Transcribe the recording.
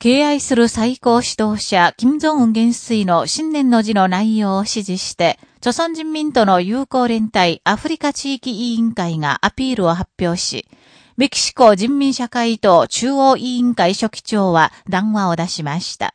敬愛する最高指導者、金正恩元帥の新年の字の内容を指示して、朝鮮人民との友好連帯アフリカ地域委員会がアピールを発表し、メキシコ人民社会党中央委員会書記長は談話を出しました。